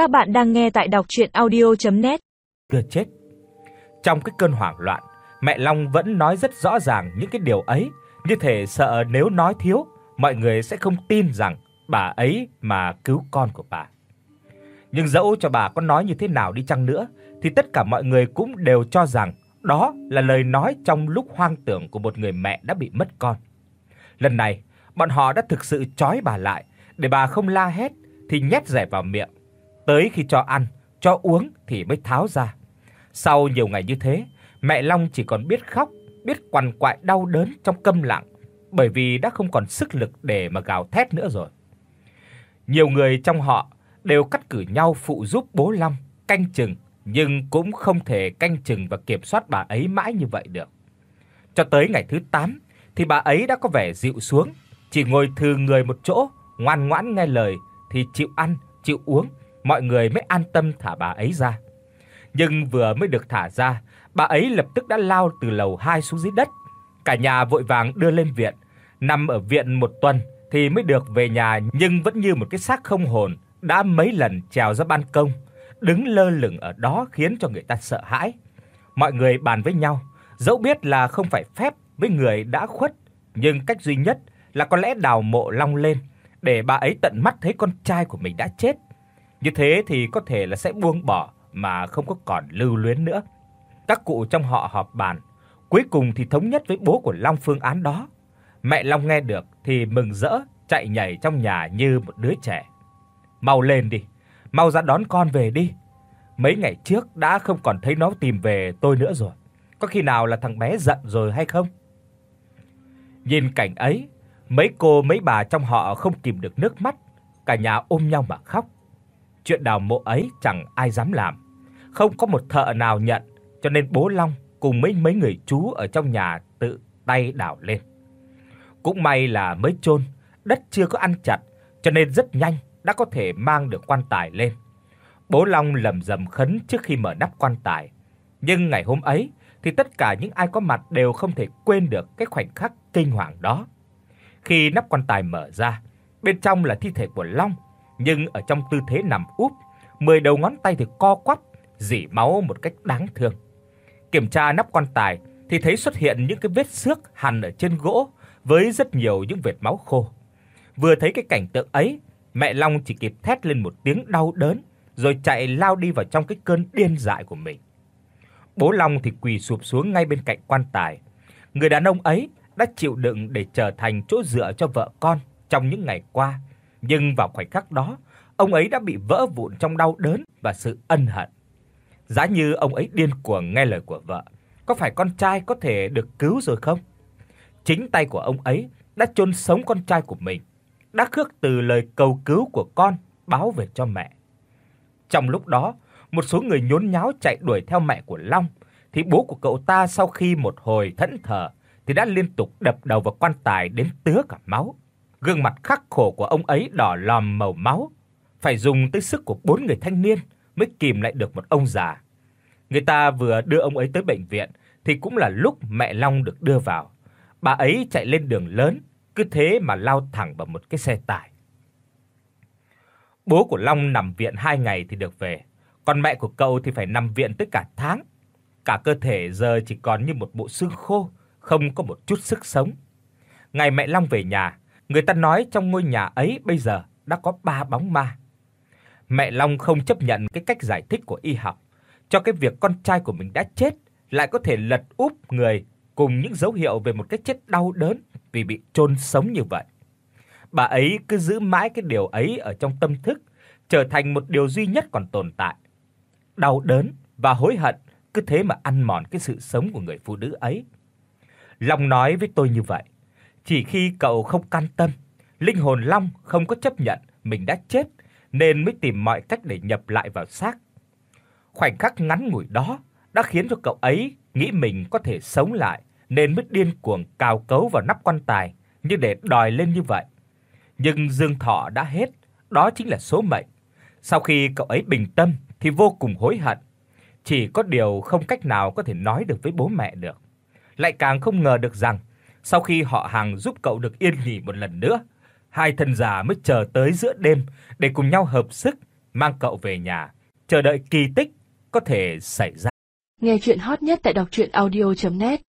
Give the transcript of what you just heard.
Các bạn đang nghe tại đọc audio net Chưa chết. Trong cái cơn hoảng loạn, mẹ Long vẫn nói rất rõ ràng những cái điều ấy, như thể sợ nếu nói thiếu, mọi người sẽ không tin rằng bà ấy mà cứu con của bà. Nhưng dẫu cho bà có nói như thế nào đi chăng nữa thì tất cả mọi người cũng đều cho rằng đó là lời nói trong lúc hoang tưởng của một người mẹ đã bị mất con. Lần này, bọn họ đã thực sự trói bà lại để bà không la hét thì nhét rẻ vào miệng. Tới khi cho ăn, cho uống thì mới tháo ra. Sau nhiều ngày như thế, mẹ Long chỉ còn biết khóc, biết quằn quại đau đớn trong câm lặng, bởi vì đã không còn sức lực để mà gào thét nữa rồi. Nhiều người trong họ đều cắt cử nhau phụ giúp bố Long canh chừng, nhưng cũng không thể canh chừng và kiểm soát bà ấy mãi như vậy được. Cho tới ngày thứ 8 thì bà ấy đã có vẻ dịu xuống, chỉ ngồi thư người một chỗ, ngoan ngoãn nghe lời thì chịu ăn, chịu uống, mọi người mới an tâm thả bà ấy ra. Nhưng vừa mới được thả ra, bà ấy lập tức đã lao từ lầu 2 xuống dưới đất. Cả nhà vội vàng đưa lên viện, nằm ở viện một tuần thì mới được về nhà nhưng vẫn như một cái xác không hồn, đã mấy lần trèo ra ban công, đứng lơ lửng ở đó khiến cho người ta sợ hãi. Mọi người bàn với nhau, dẫu biết là không phải phép với người đã khuất, nhưng cách duy nhất là có lẽ đào mộ long lên để bà ấy tận mắt thấy con trai của mình đã chết. Như thế thì có thể là sẽ buông bỏ mà không có còn lưu luyến nữa. Các cụ trong họ họp bàn, cuối cùng thì thống nhất với bố của Long phương án đó. Mẹ Long nghe được thì mừng rỡ, chạy nhảy trong nhà như một đứa trẻ. "Mau lên đi, mau ra đón con về đi. Mấy ngày trước đã không còn thấy nó tìm về tôi nữa rồi. Có khi nào là thằng bé giận rồi hay không?" Nhìn cảnh ấy, mấy cô mấy bà trong họ không kìm được nước mắt, cả nhà ôm nhau mà khóc. Chuyện đào mộ ấy chẳng ai dám làm, không có một thợ nào nhận, cho nên bố Long cùng mấy mấy người chú ở trong nhà tự tay đào lên. Cũng may là mới chôn, đất chưa có ăn chặt, cho nên rất nhanh đã có thể mang được quan tài lên. Bố Long lầm rầm khấn trước khi mở nắp quan tài. Nhưng ngày hôm ấy thì tất cả những ai có mặt đều không thể quên được cái khoảnh khắc kinh hoàng đó. Khi nắp quan tài mở ra, bên trong là thi thể của Long, nhưng ở trong tư thế nằm úp, mười đầu ngón tay thì co quắp, rỉ máu một cách đáng thương. Kiểm tra nắp quan tài thì thấy xuất hiện những cái vết xước hằn ở trên gỗ với rất nhiều những vệt máu khô. Vừa thấy cái cảnh tượng ấy, mẹ Long chỉ kịp thét lên một tiếng đau đớn rồi chạy lao đi vào trong cái cơn điên dại của mình. Bố Long thì quỳ sụp xuống ngay bên cạnh quan tài. Người đàn ông ấy đã chịu đựng để trở thành chỗ dựa cho vợ con trong những ngày qua, nhưng vào khoảnh khắc đó, ông ấy đã bị vỡ vụn trong đau đớn và sự ân hận. Giá như ông ấy điên cuồng nghe lời của vợ, có phải con trai có thể được cứu rồi không? Chính tay của ông ấy đã chôn sống con trai của mình, đã khước từ lời cầu cứu của con báo về cho mẹ. Trong lúc đó, một số người nhốn nháo chạy đuổi theo mẹ của Long, thì bố của cậu ta sau khi một hồi thẫn thờ thì đã liên tục đập đầu vào quan tài đến tứa cả máu. Gương mặt khắc khổ của ông ấy đỏ lòm màu máu, phải dùng tới sức của bốn người thanh niên mới kìm lại được một ông già. Người ta vừa đưa ông ấy tới bệnh viện thì cũng là lúc mẹ Long được đưa vào. Bà ấy chạy lên đường lớn, cứ thế mà lao thẳng vào một cái xe tải. Bố của Long nằm viện 2 ngày thì được về, còn mẹ của cậu thì phải nằm viện tới cả tháng. Cả cơ thể giờ chỉ còn như một bộ xương khô, không có một chút sức sống. Ngày mẹ Long về nhà, người ta nói trong ngôi nhà ấy bây giờ đã có ba bóng ma. Mẹ Long không chấp nhận cái cách giải thích của y học cho cái việc con trai của mình đã chết lại có thể lật úp người cùng những dấu hiệu về một cái chết đau đớn vì bị chôn sống như vậy. Bà ấy cứ giữ mãi cái điều ấy ở trong tâm thức, trở thành một điều duy nhất còn tồn tại. Đau đớn và hối hận cứ thế mà ăn mòn cái sự sống của người phụ nữ ấy. Long nói với tôi như vậy, chỉ khi cậu không can tâm, linh hồn Long không có chấp nhận mình đã chết nên mới tìm mọi cách để nhập lại vào xác. Khoảnh khắc ngắn ngủi đó đã khiến cho cậu ấy nghĩ mình có thể sống lại nên mới điên cuồng cào cấu vào nắp quan tài như để đòi lên như vậy. Nhưng dương thọ đã hết, đó chính là số mệnh. Sau khi cậu ấy bình tâm thì vô cùng hối hận, chỉ có điều không cách nào có thể nói được với bố mẹ được. Lại càng không ngờ được rằng sau khi họ hàng giúp cậu được yên nghỉ một lần nữa, hai thân già mới chờ tới giữa đêm để cùng nhau hợp sức mang cậu về nhà, chờ đợi kỳ tích có thể xảy ra. Nghe truyện hot nhất tại doctruyenaudio.net